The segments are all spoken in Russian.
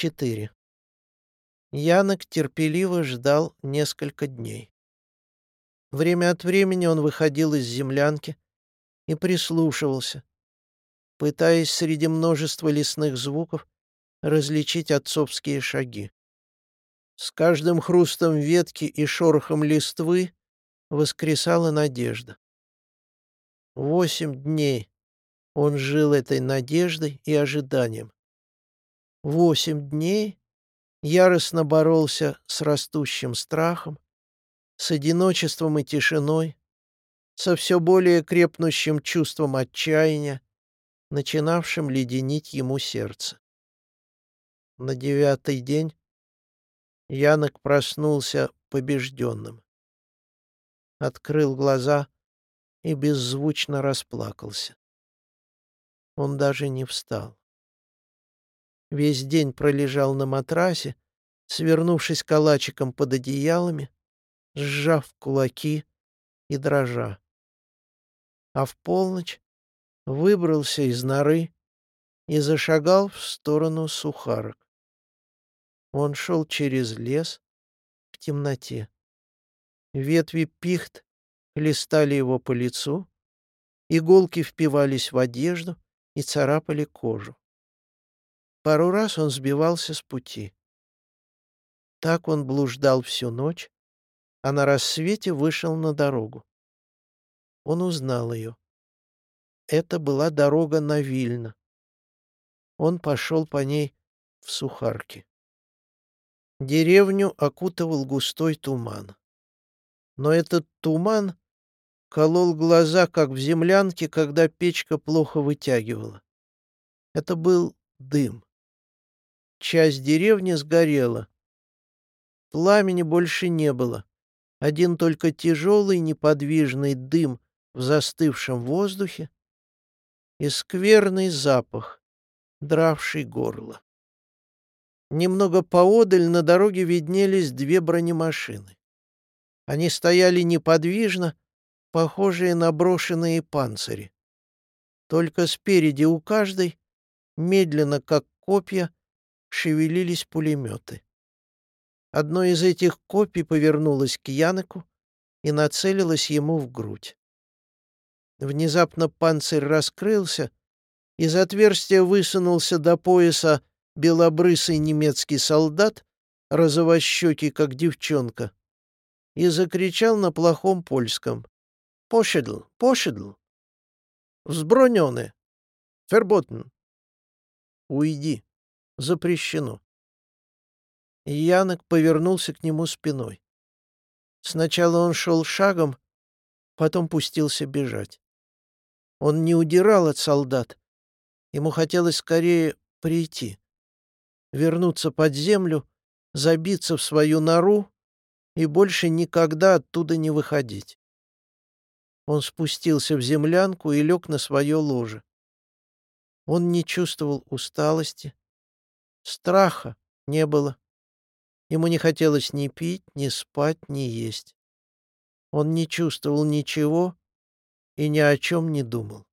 4. Янок терпеливо ждал несколько дней. Время от времени он выходил из землянки и прислушивался, пытаясь среди множества лесных звуков различить отцовские шаги. С каждым хрустом ветки и шорохом листвы воскресала надежда. Восемь дней он жил этой надеждой и ожиданием. Восемь дней яростно боролся с растущим страхом, с одиночеством и тишиной, со все более крепнущим чувством отчаяния, начинавшим леденить ему сердце. На девятый день Янок проснулся побежденным. Открыл глаза и беззвучно расплакался. Он даже не встал. Весь день пролежал на матрасе, свернувшись калачиком под одеялами, сжав кулаки и дрожа. А в полночь выбрался из норы и зашагал в сторону сухарок. Он шел через лес в темноте. Ветви пихт листали его по лицу, иголки впивались в одежду и царапали кожу. Пару раз он сбивался с пути. Так он блуждал всю ночь, а на рассвете вышел на дорогу. Он узнал ее. Это была дорога на Вильно. Он пошел по ней в Сухарки. Деревню окутывал густой туман. Но этот туман колол глаза, как в землянке, когда печка плохо вытягивала. Это был дым. Часть деревни сгорела. Пламени больше не было. Один только тяжелый неподвижный дым в застывшем воздухе и скверный запах, дравший горло. Немного поодаль на дороге виднелись две бронемашины. Они стояли неподвижно, похожие на брошенные панцири. Только спереди у каждой, медленно как копья, шевелились пулеметы. Одно из этих копий повернулось к Янеку и нацелилось ему в грудь. Внезапно панцирь раскрылся, из отверстия высунулся до пояса белобрысый немецкий солдат, розовощекий, как девчонка, и закричал на плохом польском. «Пошедл! Пошедл! Взбронены! Ферботен! Уйди! Запрещено!» Янок повернулся к нему спиной. Сначала он шел шагом, потом пустился бежать. Он не удирал от солдат. Ему хотелось скорее прийти, вернуться под землю, забиться в свою нору и больше никогда оттуда не выходить. Он спустился в землянку и лег на свое ложе. Он не чувствовал усталости, страха не было. Ему не хотелось ни пить, ни спать, ни есть. Он не чувствовал ничего и ни о чем не думал.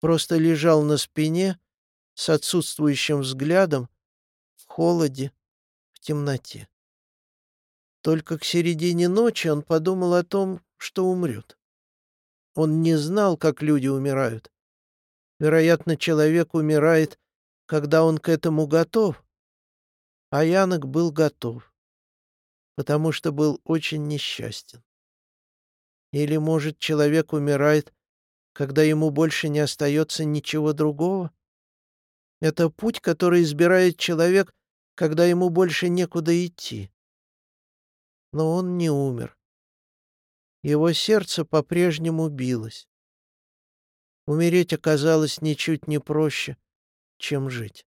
Просто лежал на спине с отсутствующим взглядом, в холоде, в темноте. Только к середине ночи он подумал о том, что умрет. Он не знал, как люди умирают. Вероятно, человек умирает, когда он к этому готов, а Янок был готов, потому что был очень несчастен. Или, может, человек умирает, когда ему больше не остается ничего другого? Это путь, который избирает человек, когда ему больше некуда идти. Но он не умер. Его сердце по-прежнему билось. Умереть оказалось ничуть не проще, чем жить.